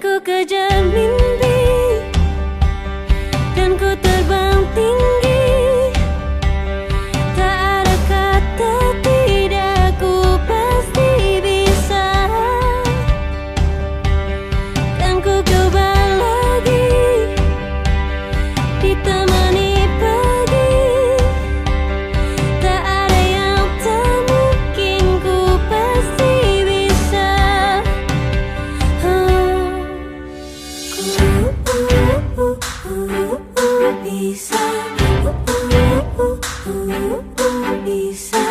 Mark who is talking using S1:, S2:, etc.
S1: ku kejar mimpi Dan ku terbang bisa. Bisa